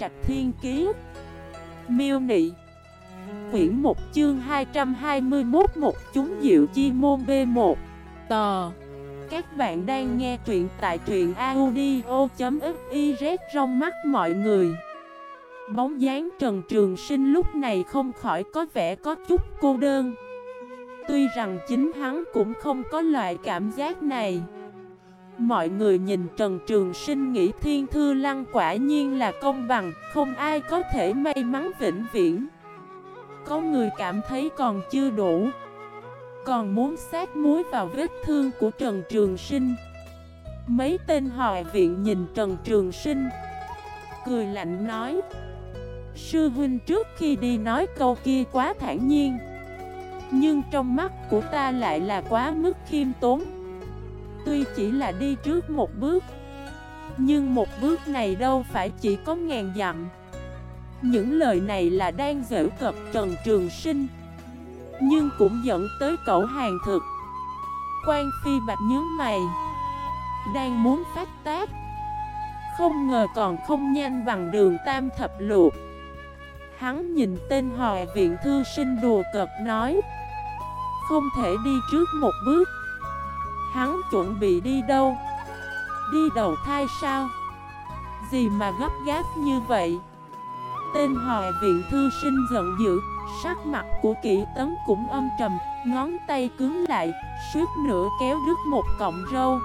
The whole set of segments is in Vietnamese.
Trạch Thiên Kiế Miêu Nị. Quyển 1 chương 221 Một chúng diệu chi môn B1 Tò Các bạn đang nghe truyện tại truyện audio.xyz trong mắt mọi người. Bóng dáng Trần Trường Sinh lúc này không khỏi có vẻ có chút cô đơn. Tuy rằng chính hắn cũng không có loại cảm giác này. Mọi người nhìn Trần Trường Sinh nghĩ thiên thư lăng quả nhiên là công bằng, Không ai có thể may mắn vĩnh viễn. Có người cảm thấy còn chưa đủ, Còn muốn sát muối vào vết thương của Trần Trường Sinh. Mấy tên hỏi viện nhìn Trần Trường Sinh, Cười lạnh nói, Sư huynh trước khi đi nói câu kia quá thản nhiên, Nhưng trong mắt của ta lại là quá mức khiêm tốn. Tuy chỉ là đi trước một bước, Nhưng một bước này đâu phải chỉ có ngàn dặm. Những lời này là đang dễ cập Trần Trường Sinh, Nhưng cũng dẫn tới cậu hàng thực. Quan Phi Bạch nhớ mày, Đang muốn phát tác. Không ngờ còn không nhanh bằng đường tam thập luộc Hắn nhìn tên hòa viện thư sinh đùa cợt nói, Không thể đi trước một bước. Hắn chuẩn bị đi đâu? Đi đầu thai sao? Gì mà gấp gáp như vậy? Tên hòa viện thư sinh giận dữ, Sắc mặt của kỵ tấn cũng âm trầm, Ngón tay cứng lại Suốt nửa kéo đứt một cọng râu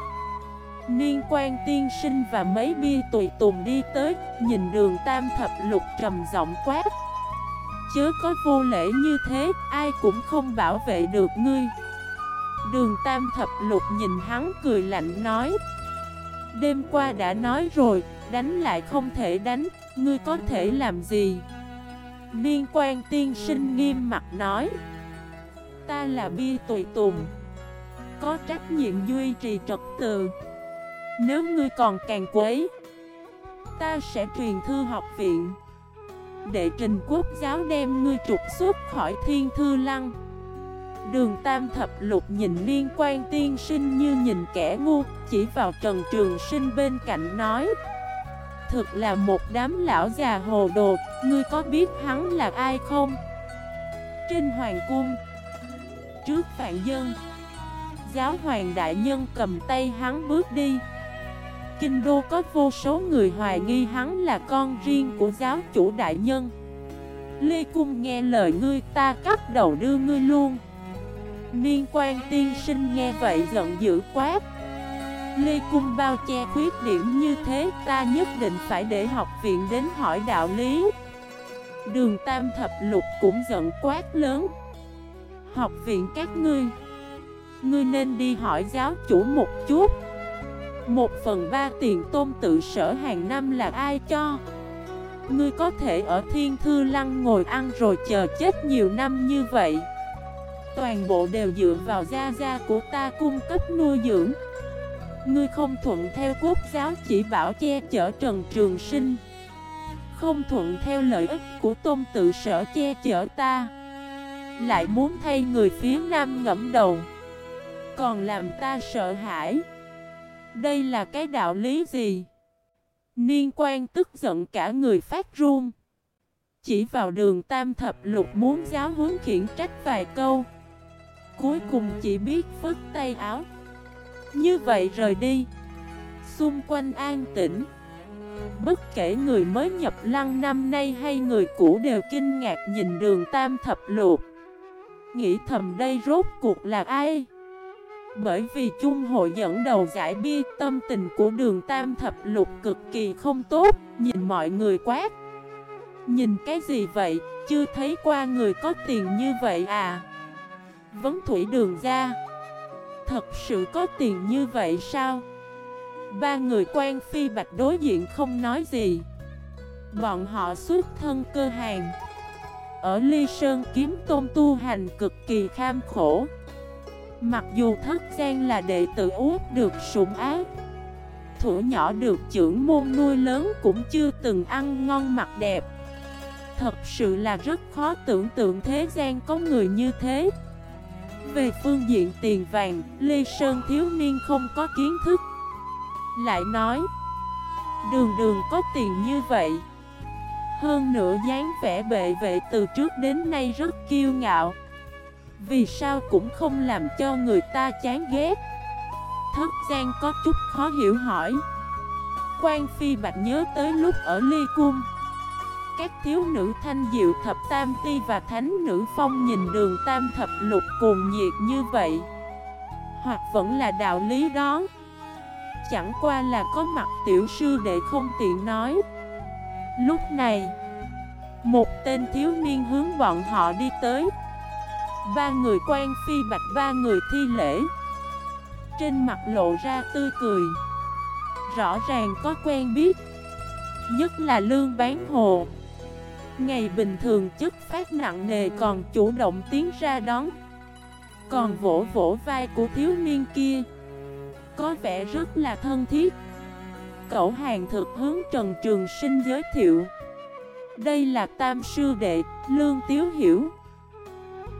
Niên quan tiên sinh và mấy bia tùy tùng đi tới, Nhìn đường tam thập lục trầm giọng quát Chớ có vô lễ như thế, Ai cũng không bảo vệ được ngươi Đường tam thập lục nhìn hắn cười lạnh nói, Đêm qua đã nói rồi, Đánh lại không thể đánh, Ngươi có thể làm gì? Niên quan tiên sinh nghiêm mặt nói, Ta là bi tùy tùng, Có trách nhiệm duy trì trật tự. Nếu ngươi còn càng quấy, Ta sẽ truyền thư học viện Đệ trình quốc giáo đem ngươi trục xuất khỏi thiên thư lăng. Đường Tam Thập Lục nhìn liên quan tiên sinh như nhìn kẻ ngu, Chỉ vào Trần Trường Sinh bên cạnh nói, Thực là một đám lão già hồ đồ, Ngươi có biết hắn là ai không? Trên Hoàng Cung, Trước Phạn Dân, Giáo Hoàng Đại Nhân cầm tay hắn bước đi. Kinh đô có vô số người hoài nghi hắn là con riêng của giáo chủ đại nhân. Lê Cung nghe lời ngươi, ta cắt đầu đưa ngươi luôn. Niên quan tiên sinh nghe vậy giận dữ quát Lê Cung bao che khuyết điểm như thế, ta nhất định phải để học viện đến hỏi đạo lý. Đường Tam Thập Lục cũng giận quát lớn. Học viện các ngươi Ngươi nên đi hỏi giáo chủ một chút. Một phần ba tiền tôn tự sở hàng năm là ai cho? Ngươi có thể ở thiên thư lăng ngồi ăn rồi chờ chết nhiều năm như vậy. Toàn bộ đều dựa vào gia gia của ta cung cấp nuôi dưỡng. Ngươi không thuận theo quốc giáo chỉ bảo che chở Trần Trường Sinh. Không thuận theo lợi ích của tôn tự sở che chở ta. Lại muốn thay người phía nam ngẫm đầu. Còn làm ta sợ hãi. Đây là cái đạo lý gì? Niên quan tức giận cả người phát run. Chỉ vào đường tam thập lục muốn giáo huấn khiển trách vài câu cuối cùng chỉ biết vứt tay áo. Như vậy rời đi. Xung quanh an tĩnh. Bất kể người mới nhập lăng năm nay hay người cũ đều kinh ngạc nhìn đường tam thập luộc Nghĩ thầm đây rốt cuộc là ai? Bởi vì chung hội dẫn đầu giải bia tâm tình của đường tam thập lục cực kỳ không tốt Nhìn mọi người quát. Nhìn cái gì vậy, chưa thấy qua người có tiền như vậy à? Vấn thủy đường ra. Thật sự có tiền như vậy sao? Ba người quan phi bạch đối diện không nói gì. Bọn họ xuất thân cơ hàng. Ở Ly Sơn kiếm tôn tu hành cực kỳ kham khổ. Mặc dù thất gian là đệ tử út được sủng ác, Thủ nhỏ được trưởng môn nuôi lớn cũng chưa từng ăn ngon mặc đẹp. Thật sự là rất khó tưởng tượng thế gian có người như thế về phương diện tiền vàng, Lê Sơn thiếu niên không có kiến thức. Lại nói Đường đường có tiền như vậy. Hơn nữa dáng vẻ bệ vệ từ trước đến nay rất kiêu ngạo. Vì sao cũng không làm cho người ta chán ghét? Thất Giang có chút khó hiểu hỏi. Quan Phi Bạch nhớ tới lúc ở Ly Cung các thiếu nữ thanh diệu thập tam ti và thánh nữ phong nhìn đường tam thập lục cùng nhiệt như vậy. Hoặc vẫn là đạo lý đó. Chẳng qua là có mặt tiểu sư để không tiện nói. Lúc này, Một tên thiếu niên hướng bọn họ đi tới. Ba người quan phi bạch, ba người thi lễ. Trên mặt lộ ra tươi cười. Rõ ràng có quen biết. Nhất là lương bán hồ. Ngày bình thường chất phát nặng nề còn chủ động tiến ra đón. Còn vỗ vỗ vai của thiếu niên kia. Có vẻ rất là thân thiết. Cậu hàng thực hướng Trần Trường Sinh giới thiệu. Đây là tam sư đệ, Lương Tiếu Hiểu.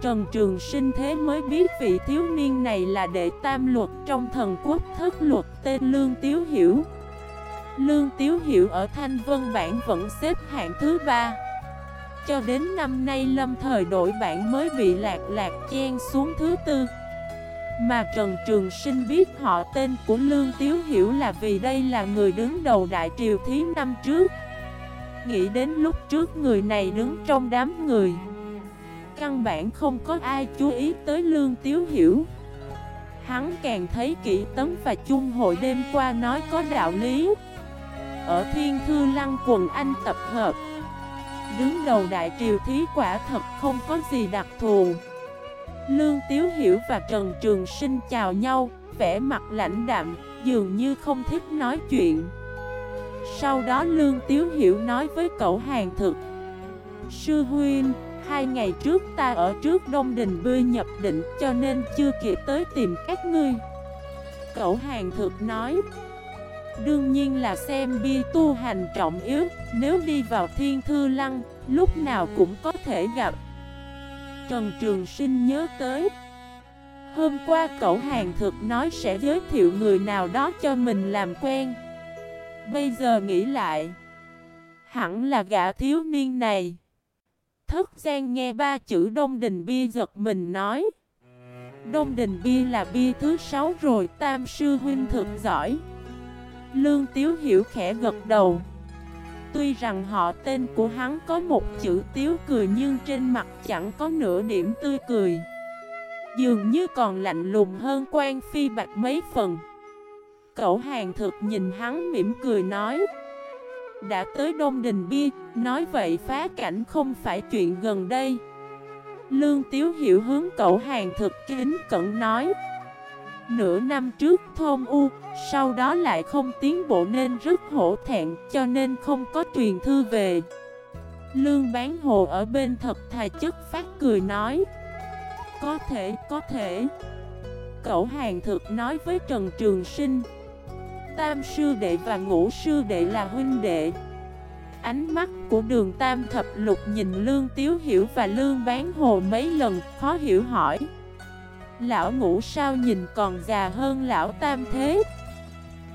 Trần Trường Sinh thế mới biết vị thiếu niên này là đệ tam luật trong thần quốc thất luật tên Lương Tiếu Hiểu. Lương Tiếu Hiểu ở Thanh Vân Bản vẫn xếp hạng thứ ba. Cho đến năm nay lâm thời đổi bản mới bị lạc lạc chen xuống thứ tư. Mà Trần Trường Sinh biết họ tên của Lương Tiếu Hiểu là vì đây là người đứng đầu Đại Triều Thí năm trước. Nghĩ đến lúc trước người này đứng trong đám người, Căn bản không có ai chú ý tới Lương Tiếu Hiểu. Hắn càng thấy kỹ tấn và chung hội đêm qua nói có đạo lý. Ở Thiên Thư Lăng quần anh tập hợp Đứng đầu đại triều thí quả thật không có gì đặc thù. Lương Tiếu Hiểu và Trần Trường Sinh chào nhau vẻ mặt lãnh đạm, dường như không thích nói chuyện. Sau đó Lương Tiếu Hiểu nói với cậu hàng thực. Sư Huynh, Hai ngày trước ta ở trước Đông Đình Bươi nhập định cho nên chưa kịp tới tìm các ngươi. Cậu hàng thực nói. Đương nhiên là xem bi tu hành trọng yếu, Nếu đi vào thiên thư lăng, Lúc nào cũng có thể gặp. Trần Trường Sinh nhớ tới. Hôm qua cậu hàng thực nói sẽ giới thiệu người nào đó cho mình làm quen. Bây giờ nghĩ lại, Hẳn là gã thiếu niên này. Thất gian nghe ba chữ Đông Đình Bia giật mình nói. Đông Đình Bia là bia thứ sáu rồi, Tam sư huynh thực giỏi. Lương Tiếu Hiểu khẽ gật đầu Tuy rằng họ tên của hắn có một chữ Tiếu cười Nhưng trên mặt chẳng có nửa điểm tươi cười Dường như còn lạnh lùng hơn quan phi bạch mấy phần Cậu hàng thực nhìn hắn mỉm cười nói đã tới Đông Đình Bia, nói vậy phá cảnh không phải chuyện gần đây. Lương Tiếu Hiểu hướng cậu hàng thực kính cẩn nói. Nửa năm trước thôn U, sau đó lại không tiến bộ nên rất hổ thẹn cho nên không có truyền thư về. Lương bán hồ ở bên thật thà chất phát cười nói. Có thể, có thể. Cậu hàng thực nói với Trần Trường Sinh. Tam sư đệ và ngũ sư đệ là huynh đệ Ánh mắt của đường tam thập lục nhìn Lương Tiếu Hiểu và Lương Bán Hồ mấy lần khó hiểu hỏi Lão ngũ sao nhìn còn già hơn lão tam thế?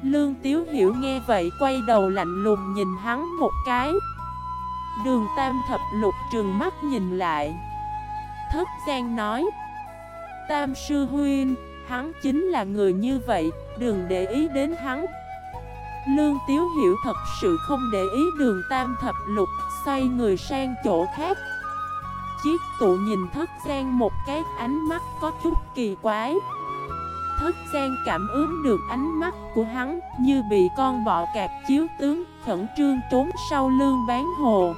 Lương Tiếu Hiểu nghe vậy quay đầu lạnh lùng nhìn hắn một cái. Đường tam thập lục trừng mắt nhìn lại. Thất Giang nói Tam sư huynh, hắn chính là người như vậy, đừng để ý đến hắn. Lương Tiếu Hiểu thật sự không để ý đường tam thập lục, xoay người sang chỗ khác. Chiếc tụ nhìn thất gian một cái ánh mắt có chút kỳ quái. Thất gian cảm ứng được ánh mắt của hắn như bị con bọ cạp chiếu tướng khẩn trương trốn sau lương bán hồ.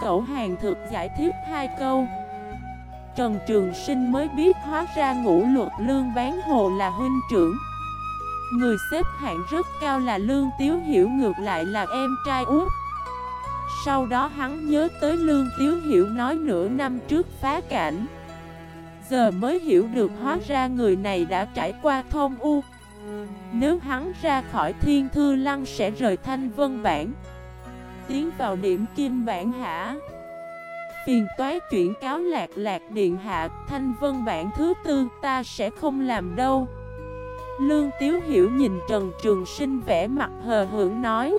Cậu hàng thực giải thích hai câu. Trần Trường Sinh mới biết hóa ra ngũ luật lương bán hồ là huynh trưởng. Người xếp hạng rất cao là Lương Tiếu Hiểu ngược lại là em trai út. Sau đó hắn nhớ tới Lương Tiếu Hiểu nói nửa năm trước phá cảnh. Giờ mới hiểu được hóa ra người này đã trải qua thông u. Nếu hắn ra khỏi thiên thư lăng sẽ rời thanh vân bản, Tiến vào điểm kim bản hả Phiền toái chuyển cáo lạc lạc điện hạ, Thanh vân bản thứ tư, ta sẽ không làm đâu. Lương Tiếu Hiểu nhìn Trần Trường Sinh vẽ mặt hờ hưởng nói.